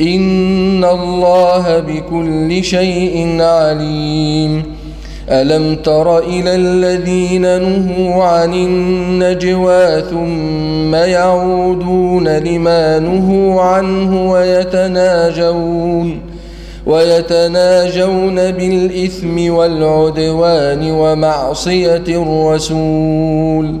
إن الله بكل شيء عليم ألم تر إلى الذين نهوا عن النجوى ثم يعودون لما نهوا عنه ويتناجون ويتناجون بالإثم والعدوان ومعصية الرسول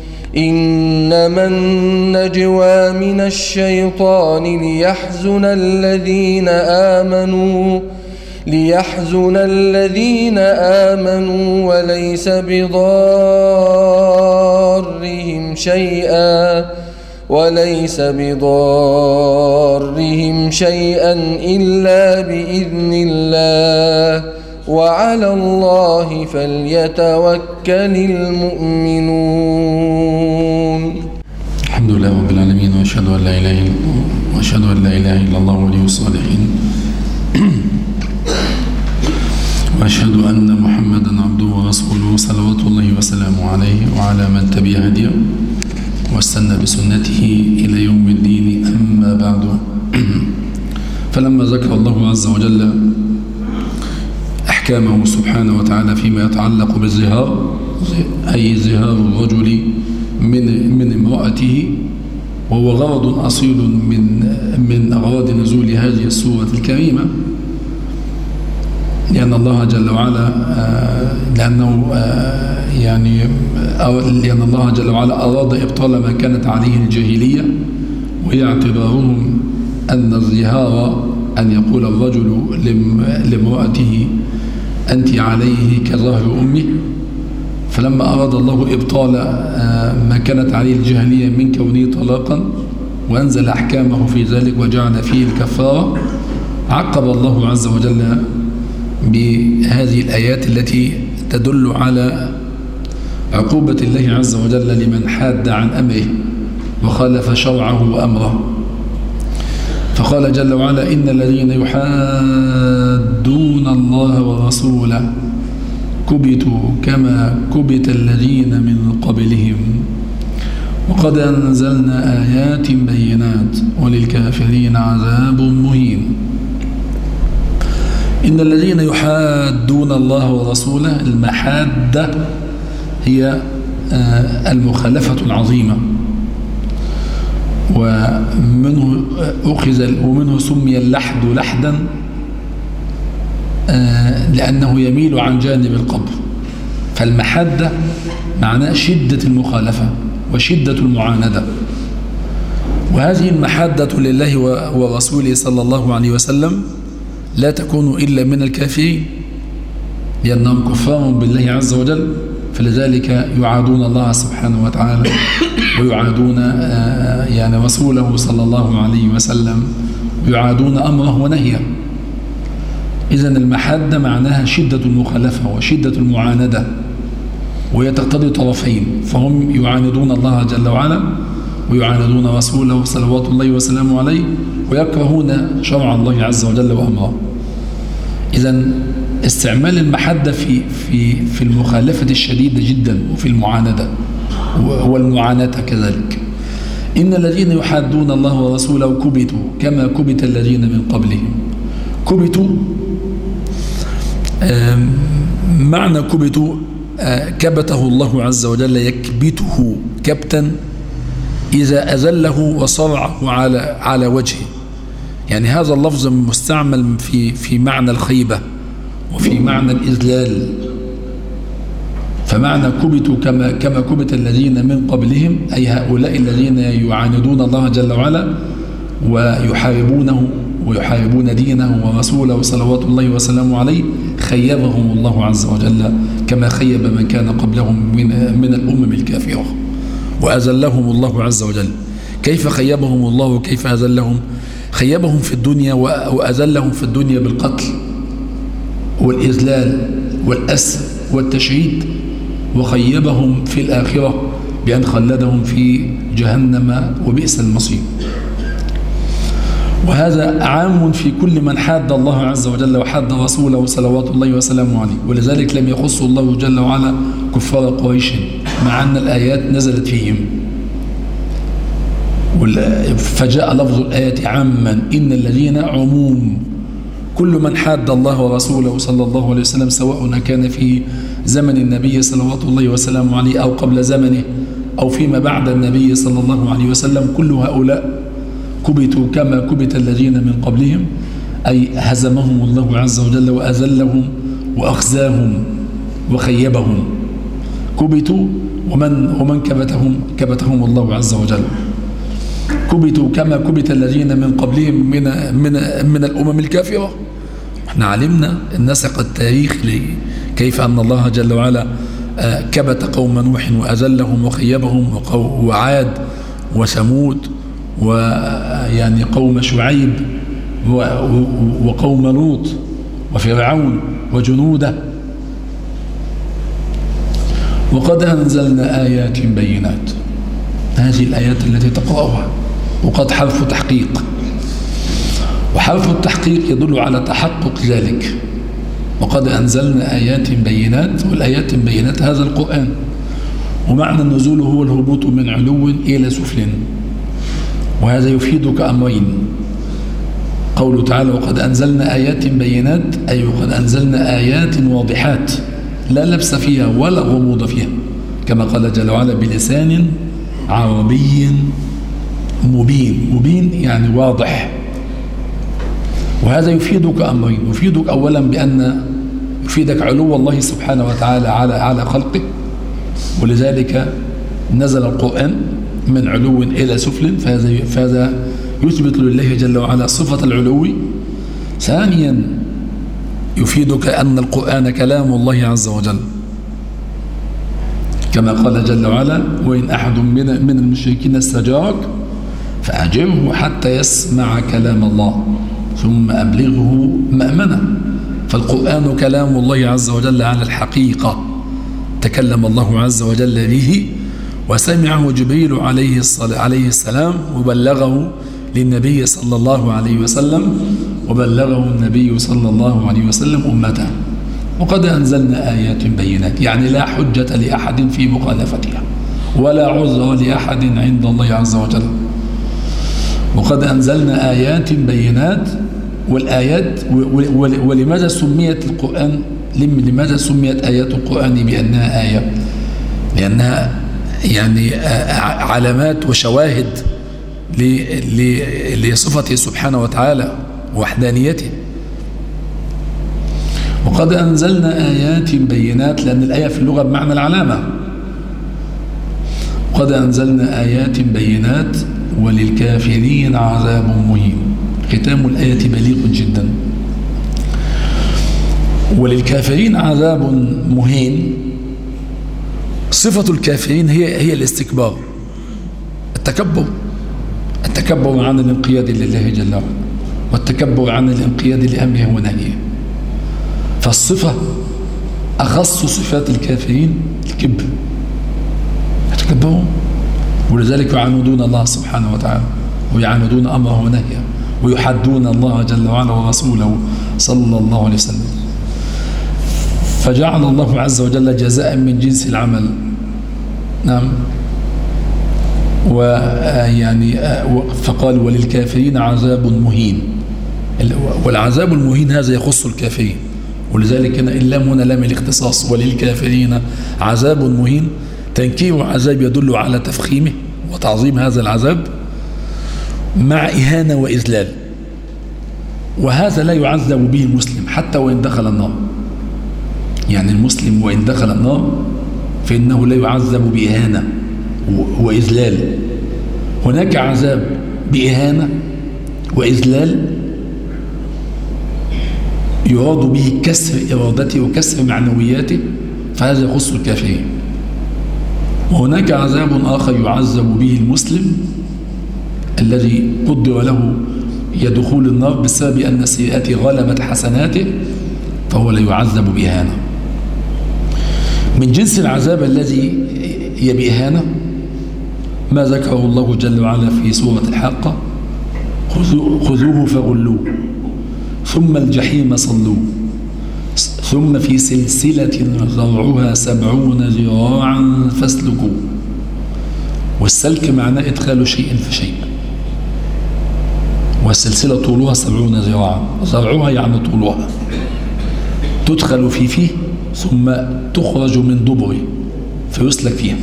إنما النجوى من الشيطان ليحزن الذين آمنوا ليحزن الذين آمنوا وليس بضارهم شيئا وليس بضارهم شيئا إلا بإذن الله. وعلى الله فليتوكل المؤمنون. الحمد لله رب العالمين وأشهد أن لا إله إلا الله وأشهد أن لا إله إلا الله ولي الصالحين. وأشهد أن محمدا عبده ورسوله صلوات الله وسلامه عليه وعلى من تبع هديه واستنى بسنته إلى يوم الدين. أما بعد فلما ذكر الله عز وجل أحكامه سبحانه وتعالى فيما يتعلق بالزهار أي زهار الرجل من من امرأته وهو غرض أصيل من من أغراض نزول هذه السورة الكريمة. لأن الله جل وعلا لأنه يعني لأن الله جل وعلا أراد إبطال ما كانت عليه الجاهلية وهي اعتبارهم أن الزهار أن يقول الرجل لامرأته أنت عليه كظهر أمه فلما أراد الله إبطال ما كانت عليه الجاهلية من كونه طلاقا وأنزل أحكامه في ذلك وجعل فيه الكفارة عقب الله عز وجل بهذه الآيات التي تدل على عقوبة الله عز وجل لمن حاد عن أمره وخالف شرعه وأمره. فقال جل وعلا إن الذين يحادون الله ورسوله كبتوا كما كبت الذين من قبلهم. وقد أنزلنا آيات بينات وللكافرين عذاب مهين. إن الذين يحادون الله ورسوله المحادة هي المخالفة العظيمة. ومنه أخذ ومنه سمي اللحد لحدا لأنه يميل عن جانب القبر. فالمحدة معناه شدة المخالفة وشدة المعاندة. وهذه المحدة لله ورسوله صلى الله عليه وسلم لا تكون إلا من الكافرين لأنهم كفار بالله عز وجل. فلذلك يعادون الله سبحانه وتعالى ويعادون آه، يعني رسوله صلى الله عليه وسلم يعادون أمره ونهيه. إذا المحدة معناها شدة المخالفة وشدة المعاندة وهي تقتضي طرفين فهم يعاندون الله جل وعلا ويعاندون رسوله صلوات الله وسلامه عليه ويكرهون شرع الله عز وجل وأمره. إذا استعمال المحدة في في في المخالفة الشديدة جدا وفي المعاندة والمعاناة كذلك. إن الذين يحادون الله ورسوله كبتوا كما كبت الذين من قبلهم. كبتوا معنى كبتوا كبته الله عز وجل يكبته كبتا إذا أذله وصرعه على على وجهه. يعني هذا اللفظ مستعمل في في معنى الخيبة وفي معنى الإذلال. فمعنى كبتوا كما كما كبت الذين من قبلهم أي هؤلاء الذين يعاندون الله جل وعلا ويحاربونه ويحاربون دينه ورسوله صلوات الله وسلامه عليه خيبهم الله عز وجل كما خيب من كان قبلهم من, من الأمم الكافرة. وأذلهم الله عز وجل. كيف خيبهم الله وكيف أذلهم؟ خيبهم في الدنيا وأذلهم في الدنيا بالقتل والإذلال والأسر والتشريد وخيبهم في الآخرة بأن خلدهم في جهنم وبئس المصير. وهذا عام في كل من حاد الله عز وجل وحاد رسوله صلوات الله وسلامه عليه ولذلك لم يخص الله جل وعلا كفار قريش مع أن الآيات نزلت فيهم. فجاء لفظ الآية عاما. إن الذين عموم كل من حاد الله ورسوله صلى الله عليه وسلم سواء كان في زمن النبي صلوات الله وسلامه عليه أو قبل زمنه أو فيما بعد النبي صلى الله عليه وسلم كل هؤلاء كبتوا كما كبت الذين من قبلهم أي هزمهم الله عز وجل وأذلهم وأخزاهم وخيبهم. كبتوا ومن, ومن كبتهم؟ كبتهم الله عز وجل. كبتوا كما كبت الذين من قبلهم من, من, من الأمم الكافرة. إحنا علمنا النسق التاريخ كيف أن الله جل وعلا آه، كبت قوم نوح وأذلهم وخيبهم وعاد وثمود ويعني قوم شعيب وقوم لوط وفرعون وجنوده. وقد أنزلنا آيات بينات. هذه الآيات التي تقرأها. وقد حرف تحقيق. وحرف التحقيق يدل على تحقق ذلك. وقد أنزلنا آيات بينات والآيات بينات هذا القرآن. ومعنى النزول هو الهبوط من علو إلى سفل. وهذا يفيدك أمرين. قوله تعالى وقد أنزلنا آيات بينات أي وقد أنزلنا آيات واضحات لا لبس فيها ولا غموض فيها كما قال جل وعلا بلسان عربي مبين. مبين يعني واضح. وهذا يفيدك أمرين. يفيدك أولا بأن يفيدك علو الله سبحانه وتعالى على على خلقه ولذلك نزل القرآن من علو إلى سفل. فهذا فهذا يثبت لله جل وعلا صفة العلو. ثانيا يفيدك أن القرآن كلام الله عز وجل. كما قال جل وعلا وإن أحد من من المشركين استجارك فأجره حتى يسمع كلام الله ثم أبلغه مأمنة. فالقرآن كلام الله عز وجل على الحقيقة. تكلم الله عز وجل به وسمعه جبريل عليه, عليه السلام وبلغه للنبي صلى الله عليه وسلم وبلغه النبي صلى الله عليه وسلم أمته. وقد أنزلنا آيات بينات يعني لا حجة لأحد في مخالفتها ولا عذر لأحد عند الله عز وجل. وقد أنزلنا آيات بينات والآيات ولماذا سميت القرآن لماذا سميت آيات القرآن بأنها آية؟ لأنها يعني علامات وشواهد لصفته سبحانه وتعالى وحدانيته وقد أنزلنا آيات بينات لأن الآية في اللغة بمعنى العلامة. قد أنزلنا آيات بينات وللكافرين عذاب مهين. ختام الآية بليغ جدا. وللكافرين عذاب مهين. صفة الكافرين هي هي الاستكبار. التكبر. التكبر عن الانقياد لله جل وعلا. والتكبر عن الانقياد لأمره ونهيه. فالصفة أخص صفات الكافرين الكبر. يتكبرون؟ ولذلك يعاندون الله سبحانه وتعالى ويعاندون أمره ونهيه ويحدون الله جل وعلا ورسوله صلى الله عليه وسلم. فجعل الله عز وجل جزاء من جنس العمل. نعم. ويعني فقال وللكافرين عذاب مهين. والعذاب المهين هذا يخص الكافرين. ولذلك هنا اللام هنا لام الاختصاص وللكافرين عذاب مهين. تنكير عذاب يدل على تفخيمه وتعظيم هذا العذاب مع إهانة وإذلال. وهذا لا يعذب به المسلم حتى وإن دخل النار. يعني المسلم وإن دخل النار فإنه لا يعذب بإهانة وإذلال. هناك عذاب بإهانة وإذلال يراد به كسر إرادته وكسر معنوياته فهذا يخص الكافرين. وهناك عذاب آخر يعذب به المسلم الذي قدر له يدخول النار بسبب أن سيئاته غلبت حسناته فهو لا يعذب بإهانة. من جنس العذاب الذي هي بإهانة ما ذكره الله جل وعلا في سورة الحاقة خذوه فغلوه ثم الجحيم صلوه. ثم في سلسلة ذرعها سبعون ذراعا فاسلكوه. والسلك معناه إدخال شيء في شيء والسلسلة طولها سبعون ذراعا. ذرعها يعني طولها. تدخل في فيه ثم تخرج من دبره فيسلك فيها.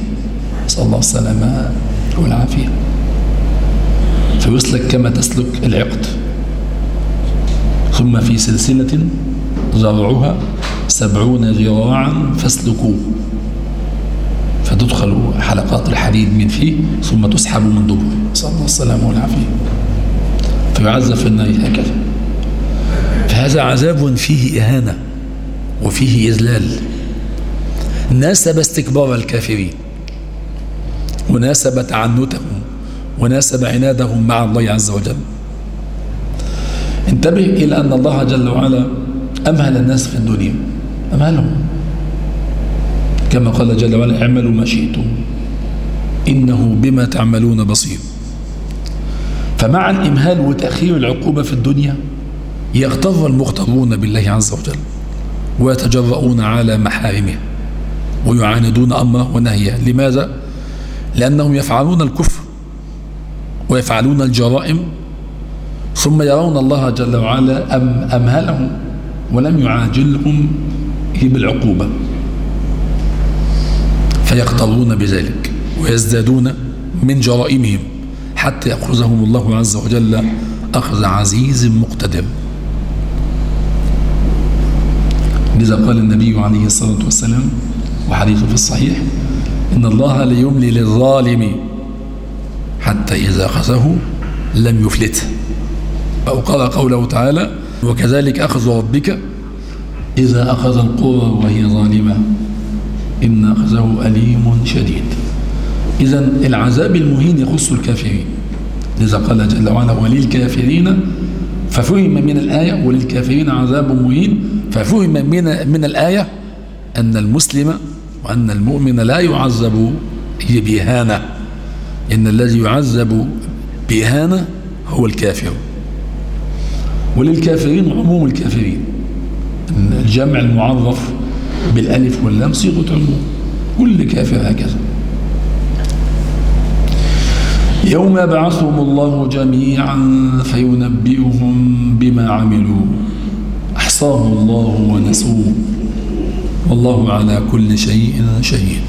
نسأل الله السلامة والعافية. فيسلك كما تسلك العقد. ثم في سلسلة ذرعها سبعون ذراعا فاسلكوه. فتدخل حلقات الحديد من فيه ثم تسحب من دبره. نسأل الله السلامة والعافية. فيعذب في النار هكذا. فهذا عذاب فيه إهانة وفيه إذلال. ناسب استكبار الكافرين. وناسب تعنتهم. وناسب عنادهم مع الله عز وجل. انتبه إلى أن الله جل وعلا أمهل الناس في الدنيا؟ أمهلهم كما قال جل وعلا اعملوا ما شئتم إنه بما تعملون بصير. فمع الإمهال وتأخير العقوبة في الدنيا يغتر المغترون بالله عز وجل ويتجرؤون على محارمه ويعاندون أمره ونهيه. لماذا؟ لأنهم يفعلون الكفر ويفعلون الجرائم ثم يرون الله جل وعلا أم أمهلهم ولم يعاجلهم بالعقوبة. فيقترون بذلك ويزدادون من جرائمهم حتى يأخذهم الله عز وجل أخذ عزيز مقتدر. لذا قال النبي عليه الصلاة والسلام وحديثه في الصحيح إن الله ليملي للظالم حتى إذا أخذه لم يفلته. أو قال قوله تعالى وكذلك أخذ ربك إذا أخذ القرى وهي ظالمة. إن أخذه أليم شديد. إذا العذاب المهين يخص الكافرين. لذا قال جل وعلا وللكافرين ففهم من الآية وللكافرين عذاب مهين. ففهم من من الآية أن المسلم وأن المؤمن لا يعذب بإهانة إن الذي يعذب بإهانة هو الكافر. وللكافرين عموم الكافرين. الجمع المعرف بالألف واللام صيغة عموم. كل كافر هكذا. يوم يبعثهم الله جميعا فينبئهم بما عملوا. أحصاه الله ونسوه. والله على كل شيء شهيد.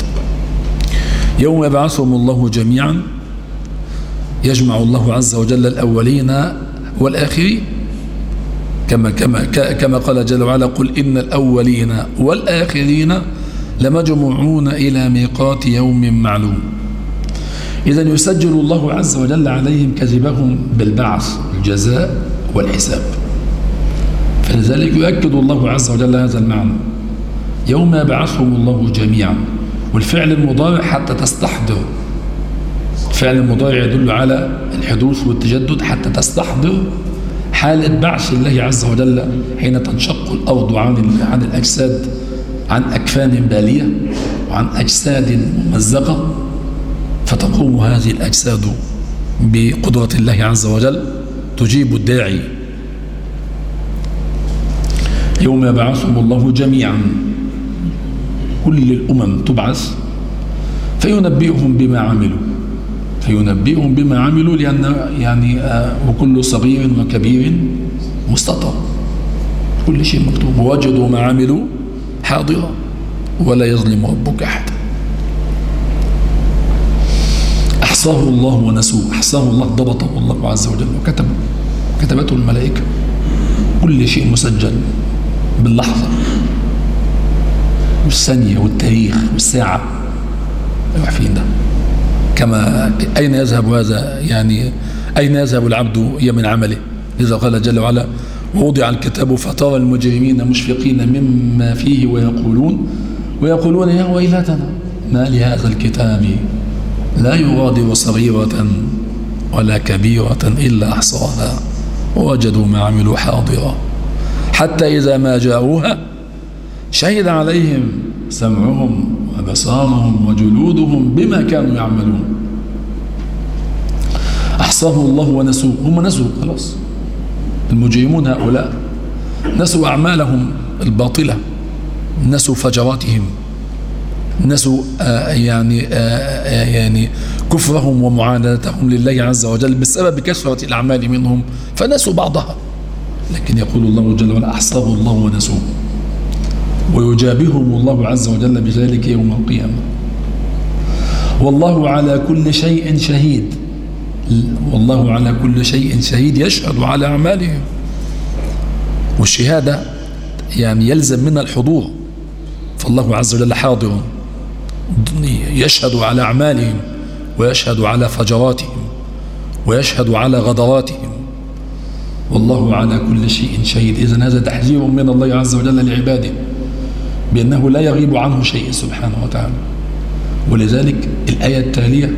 يوم يبعثهم الله جميعا يجمع الله عز وجل الأولين والآخرين. كما كما كما قال جل وعلا قل إن الأولين والآخرين لمجموعون إلى ميقات يوم معلوم. إذا يسجل الله عز وجل عليهم كذبهم بالبعث الجزاء والحساب. فلذلك يؤكد الله عز وجل هذا المعنى. يوم يبعثهم الله جميعا. والفعل المضارع حتى تستحضر. فعل المضارع يدل على الحدوث والتجدد حتى تستحضر حالة بعث الله عز وجل حين تنشق الأرض عن عن الأجساد عن أكفان بالية وعن أجساد ممزقة فتقوم هذه الأجساد بقدرة الله عز وجل تجيب الداعي. يوم يبعثهم الله جميعا كل الأمم تبعث فينبئهم بما عملوا. فينبئهم بما عملوا لأن يعني آه، وكل صغير وكبير مستطر. كل شيء مكتوب. ووجدوا ما عملوا حاضرا ولا يظلم ربك أحدا أحصاه الله ونسوه. أحصاه الله ضبطه الله عز وجل وكتب كتبته الملائكة. كل شيء مسجل باللحظة. والثانية والتاريخ والساعة. أيوة فين ده. كما أين يذهب هذا؟ يعني أين يذهب العبد من عمله؟ إذا قال جل وعلا ووضع الكتاب فترى المجرمين مشفقين مما فيه ويقولون ويقولون يا ويلتنا ما لهذا الكتاب؟ لا يغادر صغيرة ولا كبيرة إلا أحصاها ووجدوا ما عملوا حاضرا. حتى إذا ما جاءوها شهد عليهم سمعهم وبصارهم وجلودهم بما كانوا يعملون. أحصاه الله ونسوه هم نسوا خلاص. المجرمون هؤلاء نسوا أعمالهم الباطلة نسوا فجراتهم نسوا آه يعني آه, آه، يعني كفرهم ومعاندتهم لله عز وجل بسبب كثرة الأعمال منهم فنسوا بعضها. لكن يقول الله جل وعلا أحصاه الله ونسوه ويجابههم الله عز وجل بذلك يوم القيامة. والله على كل شيء شهيد. والله على كل شيء شهيد يشهد على أعمالهم. والشهادة يعني يلزم منها الحضور. فالله عز وجل حاضر يشهد على أعمالهم ويشهد على فجراتهم ويشهد على غدراتهم. والله على كل شيء شهيد. إذن هذا تحذير من الله عز وجل لعباده. بأنه لا يغيب عنه شيء سبحانه وتعالى. ولذلك الآية التالية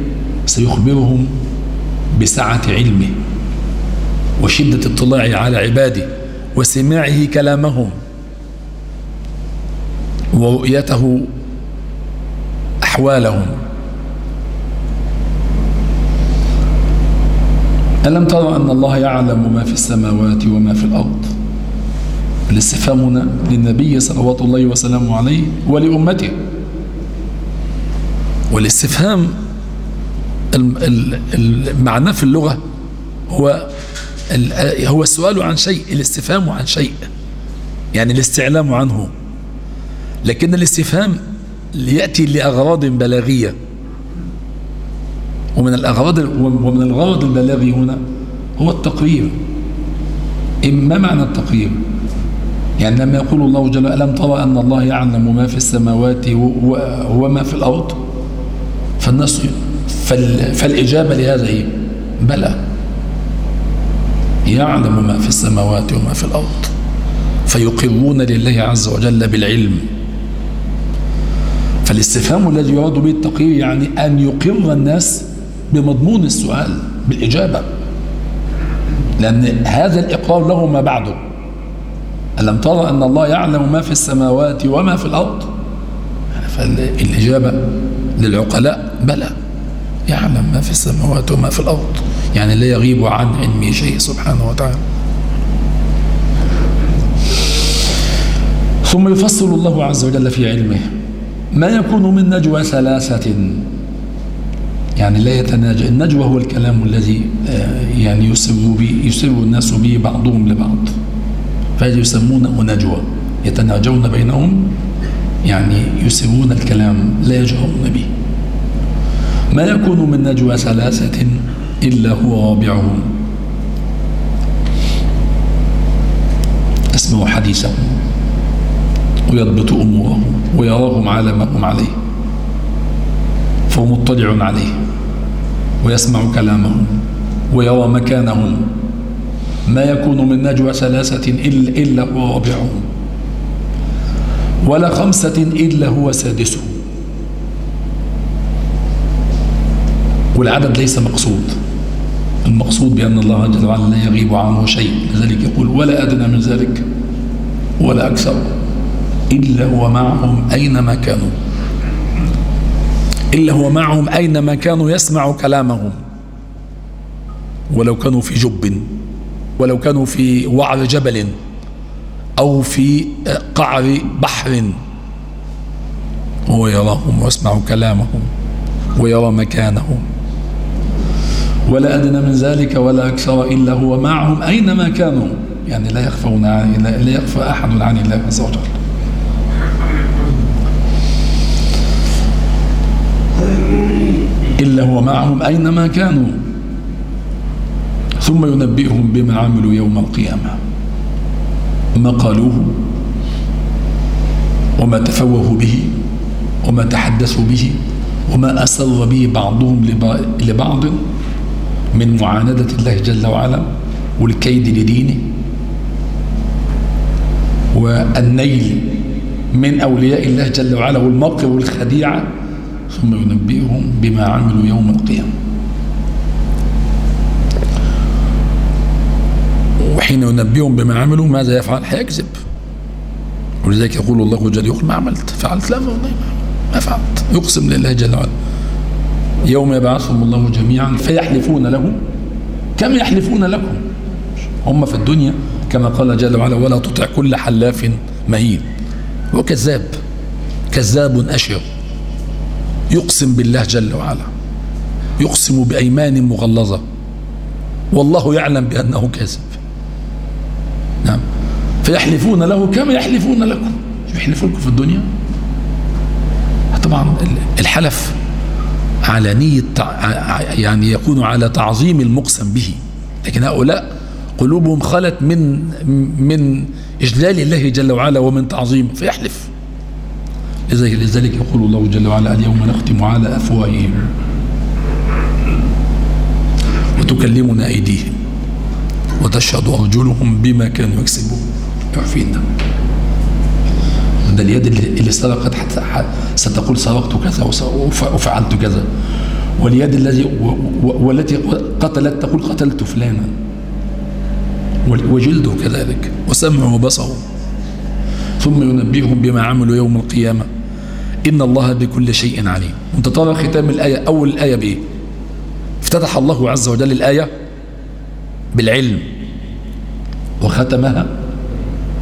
سيخبرهم بسعة علمه وشدة اطلاعه على عباده وسماعه كلامهم ورؤيته أحوالهم. ألم ترى أن الله يعلم ما في السماوات وما في الأرض؟ الاستفهام هنا للنبي صلوات الله وسلامه عليه ولأمته. والاستفهام المعنى في اللغة هو هو السؤال عن شيء الاستفهام عن شيء يعني الاستعلام عنه. لكن الاستفهام يأتي لأغراض بلاغية. ومن الأغراض ومن الغرض البلاغي هنا هو التقرير. ما معنى التقرير؟ يعني لما يقول الله جل وعلا ألم ترى أن الله يعلم ما في السماوات وما في الأرض؟ فالناس فالإجابة لهذا هي بلى. يعلم ما في السماوات وما في الأرض. فيقرون لله عز وجل بالعلم. فالاستفهام الذي يراد به التقرير يعني أن يقر الناس بمضمون السؤال بالإجابة. لأن هذا الإقرار له ما بعده. ألم ترى أن الله يعلم ما في السماوات وما في الأرض؟ فالإجابة للعقلاء بلى. يعلم ما في السماوات وما في الأرض. يعني لا يغيب عن علمه شيء سبحانه وتعالى. ثم يفصل الله عز وجل في علمه. ما يكون من نجوى ثلاثة؟ يعني لا يتناجى. النجوى هو الكلام الذي آه، يعني يسر به يسر الناس به بعضهم لبعض. فهذا يسمونه نجوى يتناجون بينهم يعني يسرون الكلام لا يجهرون به. ما يكون من نجوى ثلاثة إلا هو رابعهم. يسمع حديثهم ويضبط أمورهم ويراهم على ما هم عليه. فهو مطلع عليه. ويسمع كلامهم ويرى مكانهم. ما يكون من نجوى ثلاثة إلا هو رابعهم ولا خمسة إلا هو سادسهم والعدد ليس مقصود. المقصود بأن الله جل وعلا لا يغيب عنه شيء. لذلك يقول ولا أدنى من ذلك ولا أكثر. إلا هو معهم أينما كانوا. إلا هو معهم أينما كانوا يسمع كلامهم. ولو كانوا في جب. ولو كانوا في وعر جبل أو في قعر بحر. هو يراهم ويسمع كلامهم ويرى مكانهم. ولا أدنى من ذلك ولا أكثر إلا هو معهم أينما كانوا. يعني لا يخفون عن لا يخفى أحد عن الله عز وجل. إلا هو معهم أينما كانوا. ثم ينبئهم بما عملوا يوم القيامة. ما قالوه وما تفوهوا به وما تحدثوا به وما أسر به بعضهم لبعض من معاندة الله جل وعلا والكيد لدينه. والنيل من أولياء الله جل وعلا والمكر والخديعة. ثم ينبئهم بما عملوا يوم القيامة. وحين ينبئهم بما عملوا ماذا يفعل؟ هيكذب ولذلك يقول الله جل يقول ما عملت؟ فعلت. لا ما فعلت. يقسم لله جل وعلا. يوم يبعثهم الله جميعا فيحلفون له كم يحلفون لكم؟ هم في الدنيا كما قال جل وعلا ولا تطع كل حلاف مهين. هو كذاب كذاب أشر يقسم بالله جل وعلا. يقسم بأيمان مغلظة. والله يعلم بأنه نعم فيحلفون له كما يحلفون لكم. يحلفوا لكم في الدنيا؟ طبعا الحلف على نية يعني يكون على تعظيم المقسم به. لكن هؤلاء قلوبهم خلت من من إجلال الله جل وعلا ومن تعظيمه فيحلف. لذلك يقول الله جل وعلا اليوم نختم على أفواههم وتكلمنا أيديهم وتشهد أرجلهم بما كانوا يكسبون. يعفين ده اليد اللي سرقت حتى ستقول سرقت كذا وفعلت كذا. واليد الذي والتي قتلت تقول قتلت فلانا. وجلده كذلك. وسمعه وبصره. ثم ينبئهم بما عملوا يوم القيامة. إن الله بكل شيء عليم. وانت ترى ختام الآية أول الآية بإيه؟ افتتح الله عز وجل الآية بالعلم. وختمها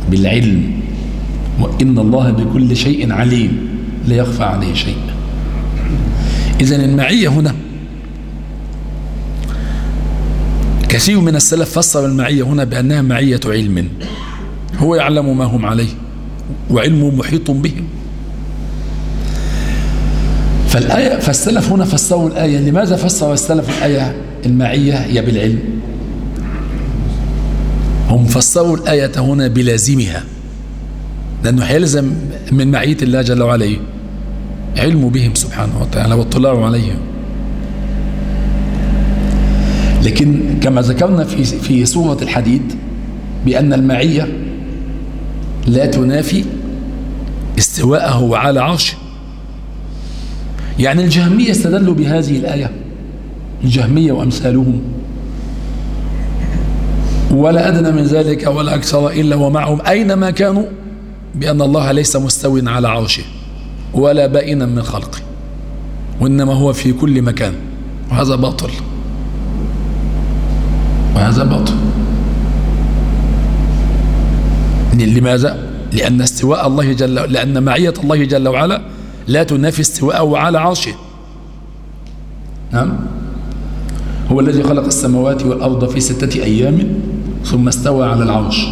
بالعلم وإن الله بكل شيء عليم لا يخفى عليه شيء. إذا المعية هنا. كثير من السلف فسر المعية هنا بأنها معية علم. هو يعلم ما هم عليه وعلمه محيط بهم. فالآية فالسلف هنا فسروا الآية. لماذا فسر السلف الآية المعية هي بالعلم؟ هم فسروا الآية هنا بلازمها لأنه هيلزم من معية الله جل وعلا؟ علمه بهم سبحانه وتعالى واطلاعه عليهم لكن كما ذكرنا في في سورة الحديد بأن المعية لا تنافي استواءه على عرشه يعني الجهمية استدلوا بهذه الآية الجهمية وأمثالهم ولا أدنى من ذلك ولا أكثر إلا ومعهم أينما كانوا؟ بأن الله ليس مستو على عرشه ولا بائنا من خلقه وإنما هو في كل مكان وهذا باطل. وهذا باطل. لماذا؟ لأن استواء الله جل لأن معية الله جل وعلا لا تنافي استواءه على عرشه. نعم. هو الذي خلق السماوات والأرض في ستة أيام. ثم استوى على العرش.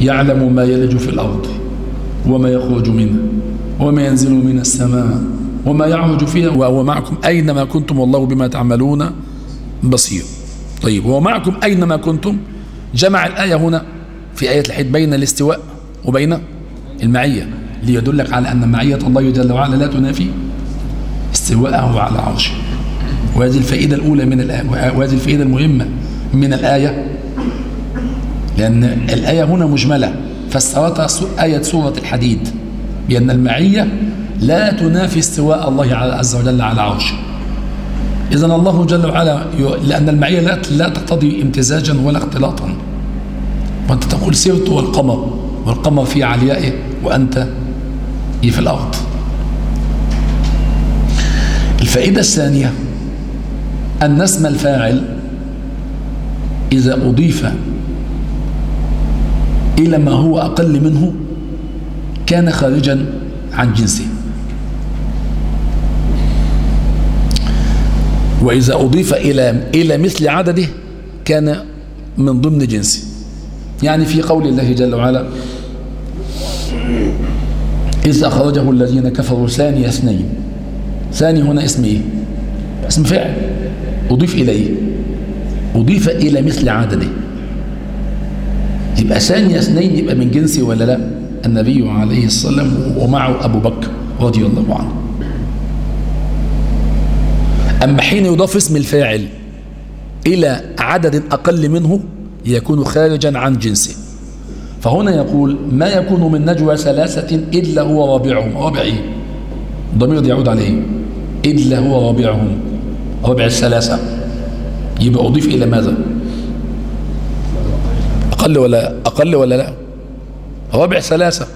يعلم ما يلج في الأرض وما يخرج منها وما ينزل من السماء وما يعرج فيها وهو معكم أينما كنتم والله بما تعملون بصير. طيب وهو معكم أينما كنتم. جمع الآية هنا في آية الحيد بين الاستواء وبين المعية ليدلك على أن معية الله جل وعلا لا تنافي استواءه على عرشه. وهذه الفائدة الأولى من الآية وهذه الفائدة المهمة من الآية لأن الآية هنا مجملة فسرتها آية سورة الحديد. بأن المعية لا تنافي استواء الله عز وجل على عرشه إذا الله جل وعلا لأن المعية لا تقتضي امتزاجا ولا اختلاطا. وأنت تقول سرت والقمر والقمر في عليائه وأنت في الأرض. الفائدة الثانية أن اسم الفاعل إذا أضيف إلى ما هو أقل منه كان خارجا عن جنسه وإذا أضيف إلى إلى مثل عدده كان من ضمن جنسه يعني في قول الله جل وعلا إذ أخرجه الذين كفروا ثاني اثنين. ثاني هنا اسم إيه؟ اسم فعل. أضيف إليه. أضيف إلى مثل عدده. يبقى ثاني اثنين يبقى من جنسي ولا لا؟ النبي عليه الصلاة والسلام ومعه أبو بكر رضي الله عنه. أما حين يضاف اسم الفاعل إلى عدد أقل منه يكون خارجا عن جنسه. فهنا يقول ما يكون من نجوى ثلاثة إلا هو رابعهم. رابع إيه ضمير يعود عليه. إلا هو رابعهم. رابع الثلاثة. يبقى أضيف إلى ماذا؟ أقل ولا أقل ولا لا؟ رابع ثلاثة.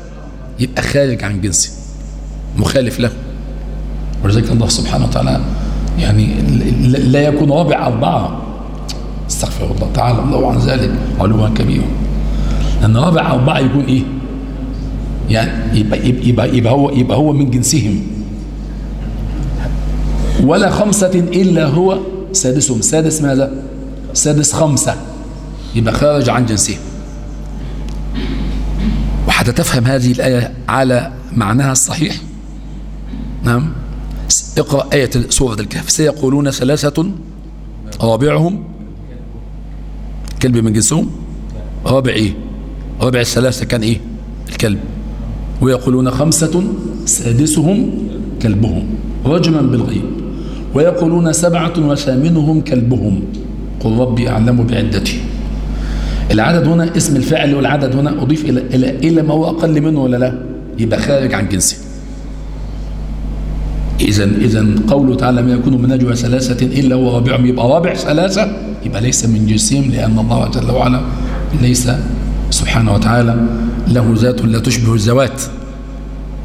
يبقى خارج عن جنسه مخالف له. ولذلك الله سبحانه وتعالى يعني لا يكون رابع أربعة. استغفر الله تعالى الله عن ذلك. علوا كبيرا لأن رابع أربعة يكون إيه؟ يعني يبقى, يبقى, يبقى, هو, يبقى هو من جنسهم. ولا خمسة إلا هو سادسهم. سادس ماذا؟ سادس خمسة. يبقى خارج عن جنسهم. وحتى تفهم هذه الآية على معناها الصحيح. نعم. اقرأ آية سورة الكهف. سيقولون ثلاثة رابعهم كلب من جنسهم. رابع إيه؟ رابع الثلاثة كان إيه؟ الكلب. ويقولون خمسة سادسهم كلبهم. رجما بالغيب. ويقولون سبعة وثامنهم كلبهم. قل ربي أعلم بعدتي العدد هنا اسم الفاعل والعدد هنا أضيف إلى, إلى, إلى ما هو أقل منه ولا لا؟ يبقى خارج عن جنسه إذا إذا قوله تعالى ما يكون من نجوى ثلاثة إلا هو رابعهم يبقى رابع ثلاثة؟ يبقى ليس من جنسهم لأن الله جل وعلا ليس سبحانه وتعالى له ذات لا تشبه الذوات.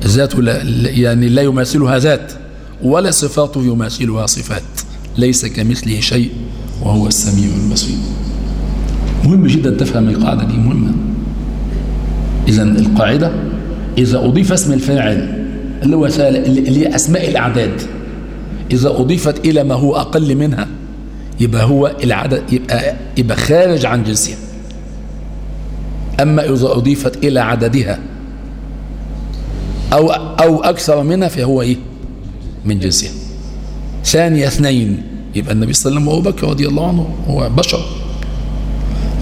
ذات لا يعني لا يماثلها ذات ولا صفاته يماثلها صفات ليس كمثله شيء وهو السميع البصير. مهم جدا تفهم القاعدة دي مهمة. إذا القاعدة إذا أضيف اسم الفاعل اللي هو اللي هي أسماء الأعداد إذا أضيفت إلى ما هو أقل منها يبقى هو العدد يبقى, يبقى خارج عن جنسها. أما إذا أضيفت إلى عددها أو, أو أكثر منها فهو إيه؟ من جنسها. ثاني اثنين يبقى النبي صلى الله عليه وسلم وأبو بكر رضي الله عنه هو بشر.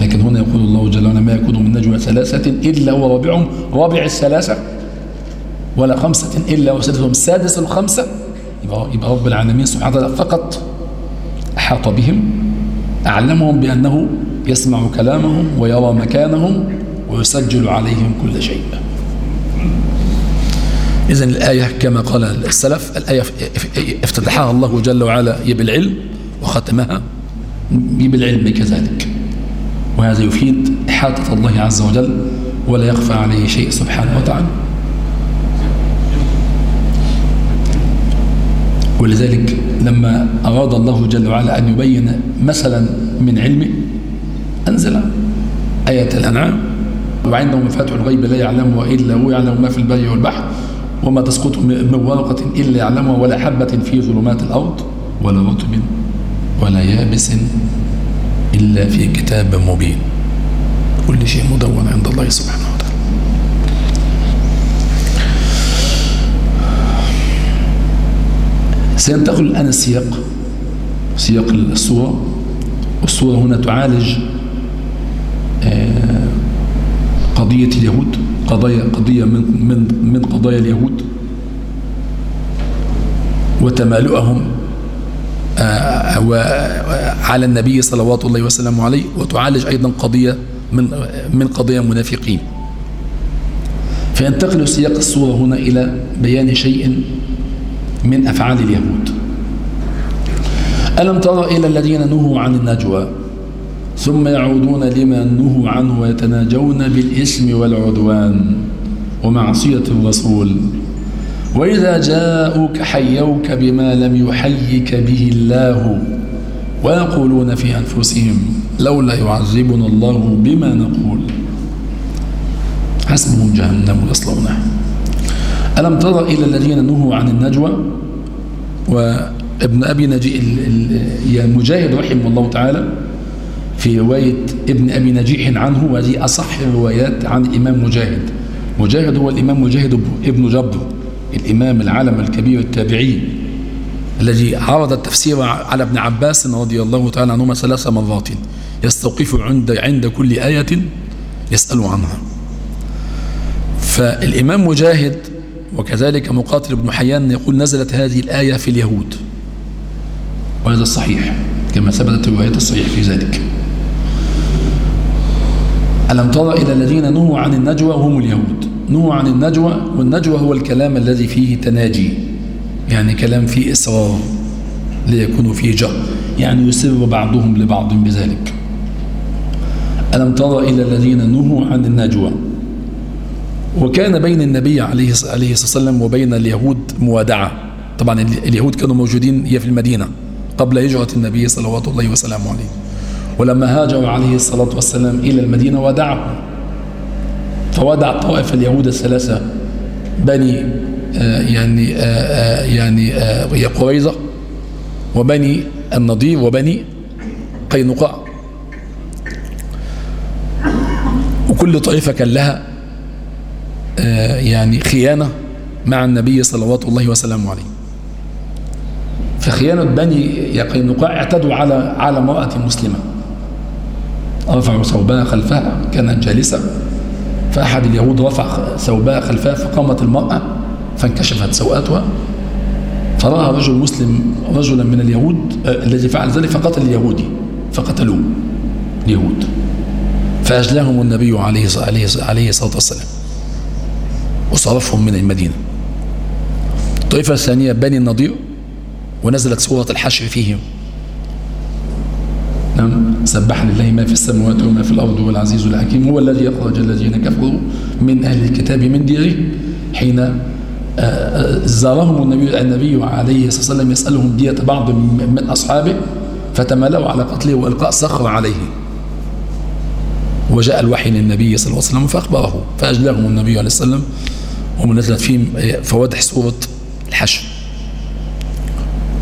لكن هنا يقول الله جل وعلا ما يكون من نجوى ثلاثة إلا هو رابعهم رابع الثلاثة ولا خمسة إلا وسادسهم سادس الخمسة. يبقى, يبقى رب العالمين سبحانه وتعالى فقط أحاط بهم أعلمهم بأنه يسمع كلامهم ويرى مكانهم ويسجل عليهم كل شيء. إذا الآية كما قال السلف الآية افتتحها الله جل وعلا بالعلم وختمها بالعلم كذلك. وهذا يفيد إحاطة الله عز وجل ولا يخفى عليه شيء سبحانه وتعالى. ولذلك لما أراد الله جل وعلا أن يبين مثلا من علمه أنزل آية الأنعام وعنده مفاتح الغيب لا يعلمها إلا هو يعلم ما في البر والبحر وما تسقط من ورقة إلا يعلمها ولا حبة في ظلمات الأرض ولا رطب ولا يابس إلا في كتاب مبين. كل شيء مدون عند الله سبحانه وتعالى. سينتقل الآن السياق. سياق الصورة. والصورة هنا تعالج قضية اليهود. قضايا قضية من من من قضايا اليهود. وتمالؤهم على النبي صلوات الله وسلامه عليه وتعالج أيضا قضية من من قضايا المنافقين فينتقل سياق الصورة هنا إلى بيان شيء من أفعال اليهود. ألم تر إلى الذين نهوا عن النجوى ثم يعودون لما نهوا عنه ويتناجون بالإثم والعدوان ومعصية الرسول. وإذا جاءوك حيوك بما لم يحيك به الله ويقولون في أنفسهم لولا يعذبنا الله بما نقول. حسبهم جهنم يصلونها ألم تر إلى الذين نهوا عن النجوى؟ وابن أبي نجي يعني مجاهد رحمه الله تعالى في رواية ابن أبي نجيح عنه وهذه أصح الروايات عن الإمام مجاهد. مجاهد هو الإمام مجاهد ابن جبر الإمام العالم الكبير التابعي الذي عرض التفسير على ابن عباس رضي الله تعالى عنهما ثلاث مرات. يستوقف عند عند كل آية يسأل عنها. فالإمام مجاهد وكذلك مقاتل بن حيان يقول نزلت هذه الآية في اليهود. وهذا الصحيح كما ثبتت الروايات الصحيح في ذلك. ألم تر إلى الذين نهوا عن النجوى هم اليهود؟ نهوا عن النجوى والنجوى هو الكلام الذي فيه تناجي يعني كلام فيه إصرار ليكون فيه جهر يعني يسر بعضهم لبعض بذلك. ألم تر إلى الذين نهوا عن النجوى؟ وكان بين النبي عليه الصلاة والسلام وبين اليهود موادعة طبعا اليهود كانوا موجودين هي في المدينة قبل هجرة النبي صلوات الله وسلامه عليه. ولما هاجر عليه الصلاة والسلام إلى المدينة ودعهم فودع طائف اليهود الثلاثة بني آه يعني آه آه يعني هي قريظة وبني النضير وبني قينقاع. وكل طائفة كان لها يعني خيانة مع النبي صلوات الله وسلامه عليه. فخيانة بني قينقاع اعتدوا على على امرأة مسلمة. رفعوا ثوبها خلفها كانت جالسة. فأحد اليهود رفع ثوبها خلفها فقامت المرأة فانكشفت سوءاتها فرأى رجل مسلم رجلا من اليهود آه الذي فعل ذلك فقتل اليهودي فقتلوه اليهود. فأجلاهم النبي عليه عليه عليه الصلاة والسلام وصرفهم من المدينة. الطائفة الثانية بني النضير ونزلت سورة الحشر فيهم. نعم. سبح لله ما في السماوات وما في الأرض والعزيز الحكيم. هو الذي أخرج الذين كفروا من أهل الكتاب من ديرهم حين زارهم النبي النبي عليه الصلاة والسلام يسألهم دية بعض من أصحابه فتمالوا على قتله وإلقاء صخر عليه. وجاء الوحي للنبي صلى الله عليه وسلم فأخبره فأجلاهم النبي عليه الصلاة والسلام ومنزلت فيهم فوادح سورة الحشر.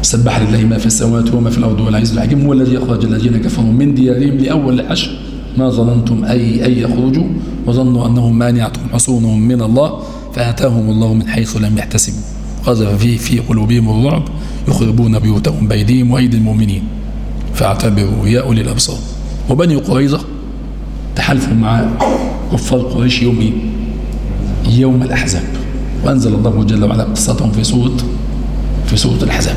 سبح لله ما في السماوات وما في الأرض والعزيز الحكيم. هو الذي أخرج الذين كفروا من ديارهم لأول الحشر ما ظننتم أي أي يخرجوا وظنوا أنهم مانعتهم حصونهم من الله فأتاهم الله من حيث لم يحتسبوا. قذف في في قلوبهم الرعب يخربون بيوتهم بأيديهم وأيدي المؤمنين. فاعتبروا يا أولي الأبصار. وبني قريظة تحالفوا مع كفار قريش يوم يوم الأحزاب. وأنزل الله جل وعلا قصتهم في سورة في سورة الأحزاب.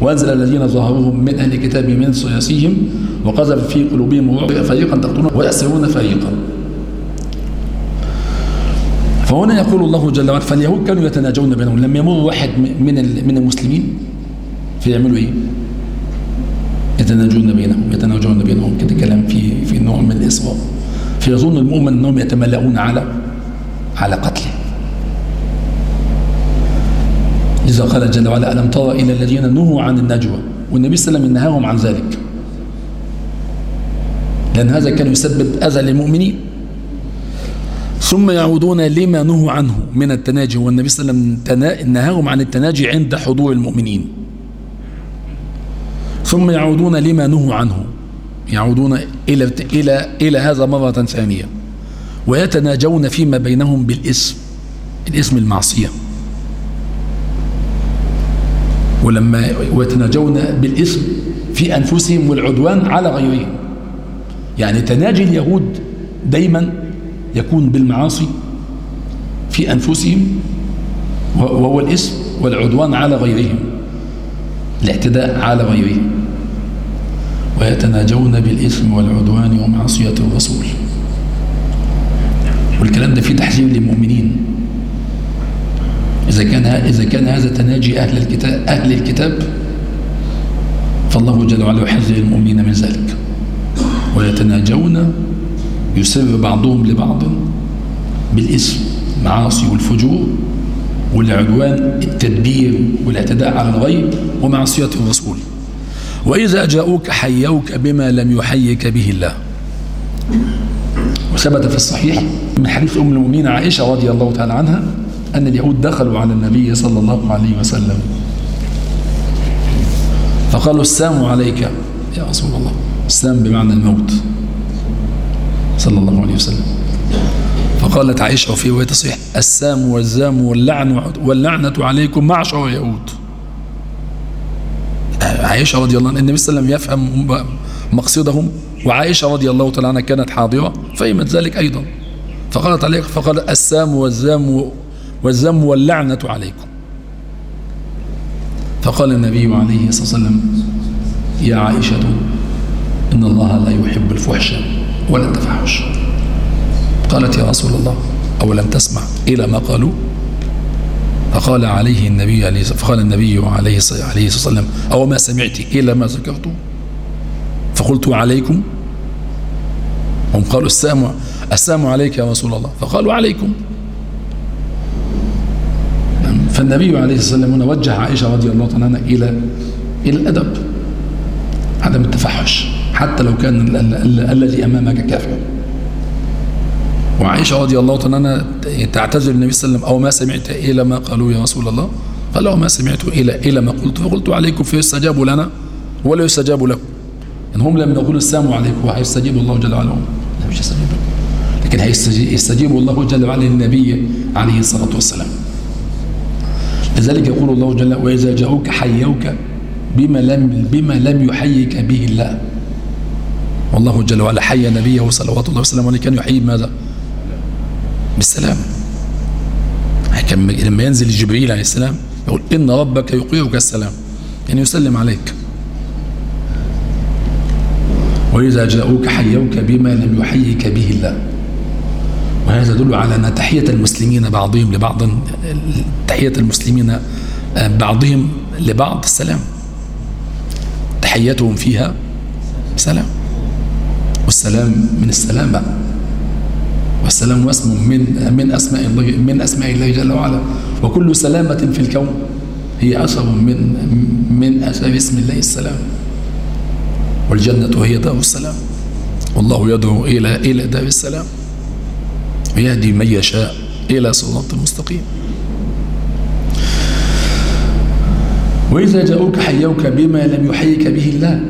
وأنزل الذين ظهروهم من أهل الكتاب من صياصيهم وقذف في قلوبهم الرعب فريقا تقتلون ويأسرون فريقا. فهنا يقول الله جل وعلا فاليهود كانوا يتناجون بينهم. لما يمر واحد من من المسلمين فيعملوا إيه؟ يتناجون بينهم يتناجون بينهم. كده كلام في في نوع من الإصرار فيظن المؤمن إنهم يتملؤون على على قتله. لذا قال جل وعلا ألم ترى إلى الذين نهوا عن النجوى والنبي صلى الله عليه وسلم نهاهم عن ذلك؟ لأن هذا كان يسبب أذى للمؤمنين. ثم يعودون لما نهوا عنه من التناجي والنبي صلى الله عليه وسلم نهاهم عن التناجي عند حضور المؤمنين. ثم يعودون لما نهوا عنه يعودون إلى إلى إلى هذا مرة ثانية ويتناجون فيما بينهم بالإسم الاسم المعصية. ولما ويتناجون بالاسم في أنفسهم والعدوان على غيرهم. يعني تناجي اليهود دايما يكون بالمعاصي في أنفسهم وهو الاسم والعدوان على غيرهم الاعتداء على غيرهم. ويتناجون بالإثم والعدوان ومعصية الرسول. والكلام ده فيه تحذير للمؤمنين. إذا كان إذا كان هذا تناجي أهل الكتاب أهل الكتاب فالله جل وعلا يحذر المؤمنين من ذلك. ويتناجون يسر بعضهم لبعض بالإثم معاصي والفجور والعدوان التدبير والاعتداء على الغير ومعصية الرسول. وإذا جاءوك حيوك بما لم يحيك به الله. وثبت في الصحيح من حديث أم المؤمنين عائشة رضي الله تعالى عنها أن اليهود دخلوا على النبي صلى الله عليه وسلم. فقالوا السلام عليك يا رسول الله. السلام بمعنى الموت صلى الله عليه وسلم. فقالت عائشة وفي رواية صحيح السام والزام واللعن واللعنة عليكم معشر اليهود عائشة رضي الله عنها النبي صلى الله عليه وسلم يفهم مقصدهم وعائشة رضي الله تعالى عنها كانت حاضرة فهمت ذلك أيضا. فقالت عليك فقال السام والزام والزم واللعنة عليكم. فقال النبي عليه الصلاة والسلام يا عائشة إن الله لا يحب الفحش ولا التفحش. قالت يا رسول الله أو لم تسمع إلى ما قالوا؟ فقال عليه النبي عليه فقال النبي عليه الصلاة والسلام أو ما سمعت إلى ما ذكرت؟ فقلت عليكم. هم قالوا السلام السلام عليك يا رسول الله. فقالوا عليكم. فالنبي عليه الصلاة والسلام هنا وجه عائشة رضي الله عنها إلى إلى الأدب. عدم التفحش. حتى لو كان الذي أمامك كافر وعائشة رضي الله عنها تعتذر النبي صلى الله عليه وسلم أو ما سمعت إلى ما قالوا يا رسول الله؟ فلو ما سمعت إلى إلى ما قلت. فقلت عليكم فيستجاب لنا ولا يستجاب له إن هم لم يقولوا السلام عليكم وهيستجيب الله جل وعلا. لا مش يستجيب. لكن هيستجيب الله جل وعلا للنبي عليه الصلاة والسلام. لذلك يقول الله جل وإذا جاءوك حيوك بما لم بما لم يحيك به الله. والله جل وعلا حي نبيه صلوات الله وسلامه عليه. كان يحيي بماذا؟ بالسلام. لما ينزل جبريل عليه السلام يقول إن ربك يقيرك السلام. يعني يسلم عليك. وإذا جاءوك حيوك بما لم يحيك به الله. وهذا يدل على أن تحية المسلمين بعضهم لبعض تحية المسلمين بعضهم لبعض السلام تحيتهم فيها سلام. والسلام من السلامة والسلام اسم من من أسماء الله من أسماء الله جل وعلا. وكل سلامة في الكون هي اثر من من اثار اسم الله السلام. والجنة هي دار السلام. والله يدعو إلى إلى دار السلام. ويهدي من يشاء إلى صراط مستقيم. وإذا جاءوك حيوك بما لم يحيك به الله.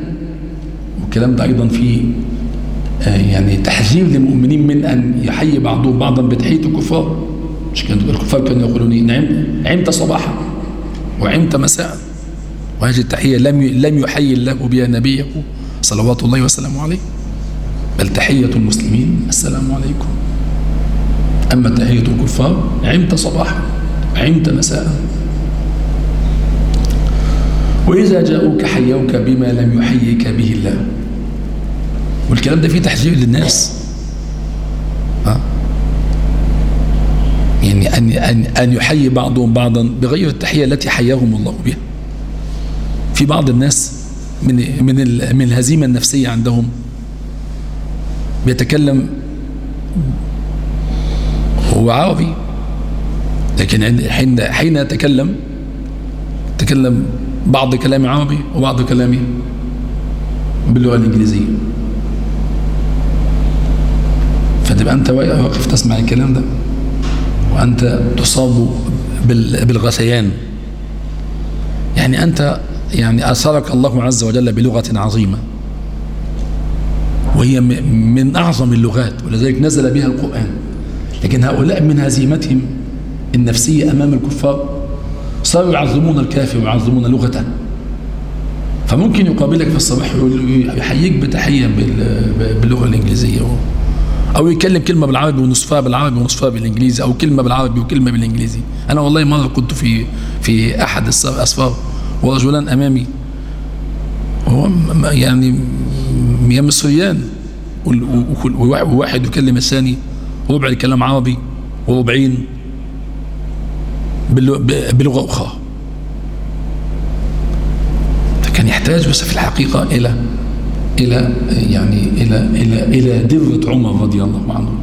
والكلام ده أيضا في يعني تحذير للمؤمنين من أن يحيي بعضهم بعضا بتحية الكفار. مش كان الكفار كانوا يقولون نعم عمت صباحا وعمت مساء. وهذه التحية لم لم يحيي الله بها نبيه صلوات الله وسلامه عليه. بل تحية المسلمين. السلام عليكم. أما تحية الكفار عمت صباحا عمت مساء. وإذا جاءوك حيوك بما لم يحييك به الله. والكلام ده فيه تحذير للناس. ها؟ يعني أن, أن, أن يحيي بعضهم بعضا بغير التحية التي حياهم الله بها. في بعض الناس من من من الهزيمة النفسية عندهم. بيتكلم هو عربي. لكن حين حين يتكلم تكلم بعض كلامي عربي وبعض كلامي باللغة الإنجليزية. فتبقى أنت واقف تسمع الكلام ده وأنت تصاب بالغثيان. يعني أنت يعني أثرك الله عز وجل بلغة عظيمة. وهي من أعظم اللغات ولذلك نزل بها القرآن. لكن هؤلاء من هزيمتهم النفسية أمام الكفار صاروا يعظمون الكافر ويعظمون لغته فممكن يقابلك في الصباح يحييك بتحية باللغة الإنجليزية أو يتكلم كلمة بالعربي ونصفها بالعربي ونصفها بالإنجليزي أو كلمة بالعربي وكلمة بالإنجليزي. أنا والله مرة كنت في في أحد الأسفار ورجلان أمامي. هو يعني يا مصريان. وواحد يكلم الثاني. ربع الكلام عربي وربعين بلغه أخرى. فكان يحتاج بس في الحقيقة إلى إلى يعني إلى إلى إلى درة عمر رضي الله عنه.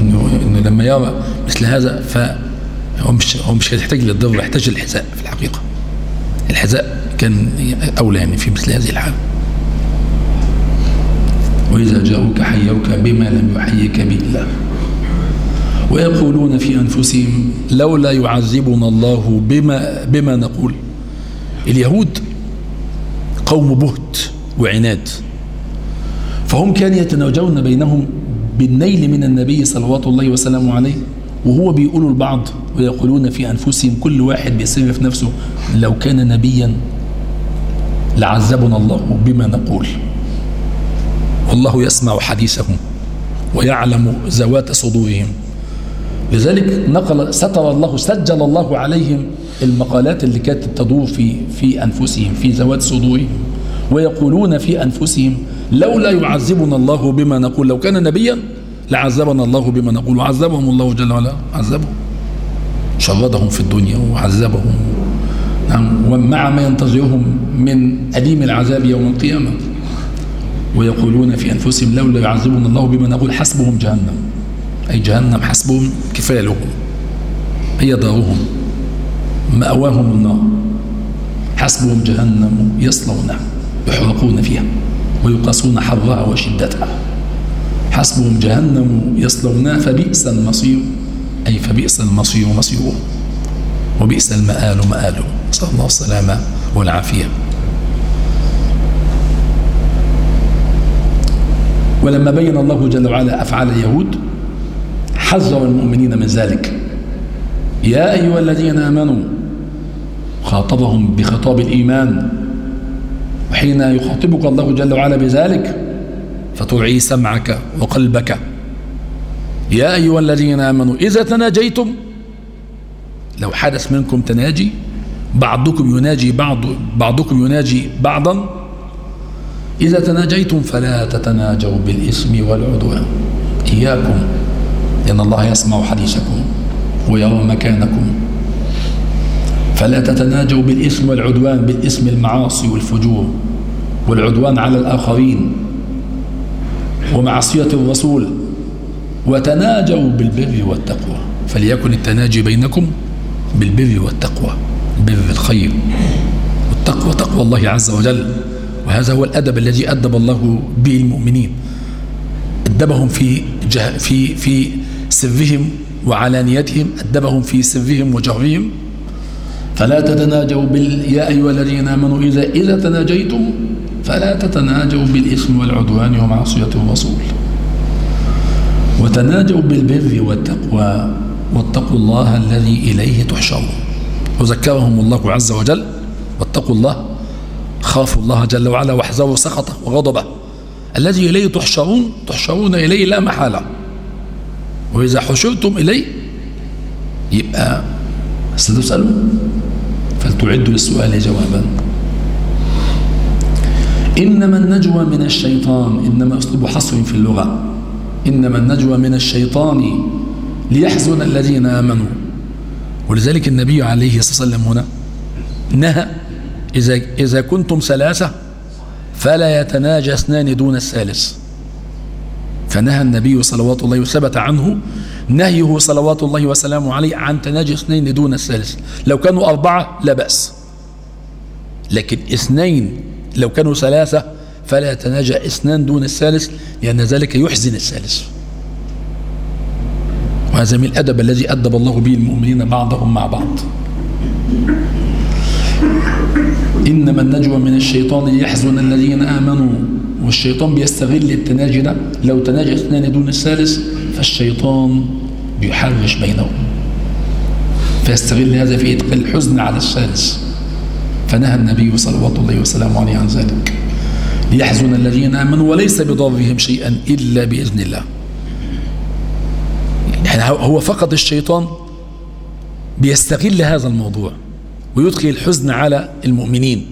إنه إنه لما يرى مثل هذا فهو مش هو مش يحتاج للدره يحتاج للحذاء في الحقيقة. الحذاء كان أولى يعني في مثل هذه الحالة. وإذا جاءوك حيوك بما لم يحييك به الله ويقولون في أنفسهم لولا يعذبنا الله بما, بما نقول. اليهود قوم بهت وعناد. فهم كانوا يتناجون بينهم بالنيل من النبي صلوات الله وسلامه عليه وهو بيقولوا البعض ويقولون في أنفسهم كل واحد بيسر في نفسه لو كان نبيا لعذبنا الله بما نقول. والله يسمع حديثهم ويعلم ذوات صدورهم. لذلك نقل ستر الله سجل الله عليهم المقالات اللي كانت تدور في في أنفسهم في ذوات صدورهم ويقولون في أنفسهم لولا يعذبنا الله بما نقول لو كان نبيا لعذبنا الله بما نقول. وعذبهم الله جل وعلا عذبهم. شردهم في الدنيا وعذبهم. نعم ومع ما ينتظرهم من أليم العذاب يوم القيامة. ويقولون في أنفسهم لولا يعذبنا الله بما نقول حسبهم جهنم. أي جهنم حسبهم كفاية لهم. هي دارهم مأواهم النار. حسبهم جهنم يصلونها يحرقون فيها ويقاسون حرها وشدتها. حسبهم جهنم يصلونها فبئس المصير. أي فبئس المصير مصيرهم وبئس المآل مآله. نسأل الله السلامة والعافية. ولما بين الله جل وعلا أفعال اليهود حذر المؤمنين من ذلك. يا أيها الذين آمنوا خاطبهم بخطاب الإيمان وحين يخاطبك الله جل وعلا بذلك فترعي سمعك وقلبك. يا أيها الذين آمنوا إذا تناجيتم لو حدث منكم تناجي بعضكم يناجي بعض بعضكم يناجي بعضا إذا تناجيتم فلا تتناجوا بالإثم والعدوان. إياكم لأن الله يسمع حديثكم ويرى مكانكم. فلا تتناجوا بالإثم والعدوان بالإثم المعاصي والفجور والعدوان على الآخرين ومعصية الرسول. وتناجوا بالبر والتقوى. فليكن التناجي بينكم بالبر والتقوى بر الخير والتقوى تقوى الله عز وجل. وهذا هو الأدب الذي أدب الله به المؤمنين. أدبهم في جه في في سرهم وعلانيتهم أدبهم في سرهم وجهرهم. فلا تتناجوا بال يا أيها الذين آمنوا إذا إذا تناجيتم فلا تتناجوا بالإثم والعدوان ومعصية الرسول. وتناجوا بالبر والتقوى واتقوا الله الذي إليه تحشرون. وذكرهم الله عز وجل واتقوا الله خافوا الله جل وعلا واحذروا سخطه وغضبه الذي إليه تحشرون تحشرون إليه لا محالة. وإذا حشرتم إليه يبقى ستسألوا فلتعدوا للسؤال جوابا. إنما النجوى من الشيطان إنما أسلوب حصر في اللغة. إنما النجوى من الشيطان ليحزن الذين آمنوا. ولذلك النبي عليه الصلاة والسلام هنا نهى إذا, إذا كنتم ثلاثة فلا يتناجى اثنان دون الثالث. فنهى النبي صلوات الله وثبت عنه نهيه صلوات الله وسلامه عليه عن تناجي اثنين دون الثالث. لو كانوا أربعة لا بأس. لكن اثنين لو كانوا ثلاثة فلا يتناجى اثنان دون الثالث لأن ذلك يحزن الثالث. وهذا من الأدب الذي أدب الله به المؤمنين بعضهم مع بعض. إنما النجوى من الشيطان ليحزن الذين آمنوا والشيطان بيستغل التناجي ده. لو تناجى اثنان دون الثالث فالشيطان بيحرش بينهم. فيستغل هذا في إدخال الحزن على الثالث. فنهى النبي صلوات الله وسلامه عليه عن ذلك. ليحزن الذين آمنوا وليس بضرهم شيئا إلا بإذن الله. يعني هو فقط الشيطان بيستغل هذا الموضوع. ويدخل الحزن على المؤمنين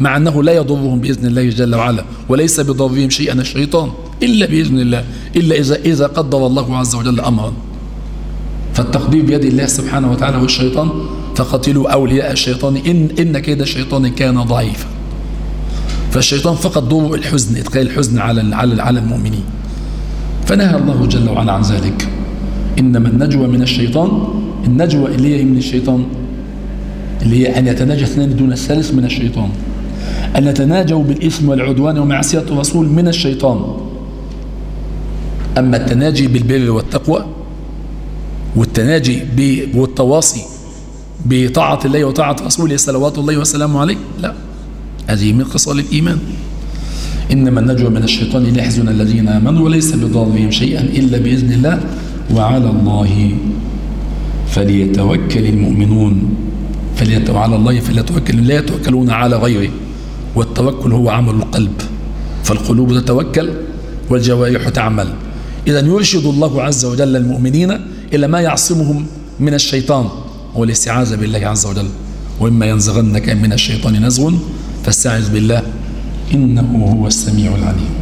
مع أنه لا يضرهم بإذن الله جل وعلا وليس بضرهم شيئا الشيطان إلا بإذن الله إلا إذا, إذا قدر الله عز وجل أمرا. فالتقدير بيد الله سبحانه وتعالى والشيطان فقتلوا أولياء الشيطان إن, إن كيد الشيطان كان ضعيفا. فالشيطان فقط دور الحزن إدخال الحزن على على المؤمنين. فنهى الله جل وعلا عن ذلك. إنما النجوى من الشيطان النجوى اللي هي من الشيطان اللي هي أن يتناجى اثنان دون الثالث من الشيطان. أن يتناجوا بالإثم والعدوان ومعصية الرسول من الشيطان. أما التناجي بالبر والتقوى والتناجي والتواصي بطاعة الله وطاعة رسوله صلوات الله وسلامه عليه لا. هذه من خصال الإيمان. إنما النجوى من الشيطان ليحزن الذين آمنوا وليس بضارهم شيئا إلا بإذن الله وعلى الله فليتوكل المؤمنون. فليت... وعلى الله فليتوكل. لا يتوكلون على غيره والتوكل هو عمل القلب. فالقلوب تتوكل والجوارح تعمل. إذا يرشد الله عز وجل المؤمنين إلى ما يعصمهم من الشيطان والاستعاذة بالله عز وجل. وإما ينزغنك من الشيطان نزغ فاستعذ بالله إنه هو السميع العليم.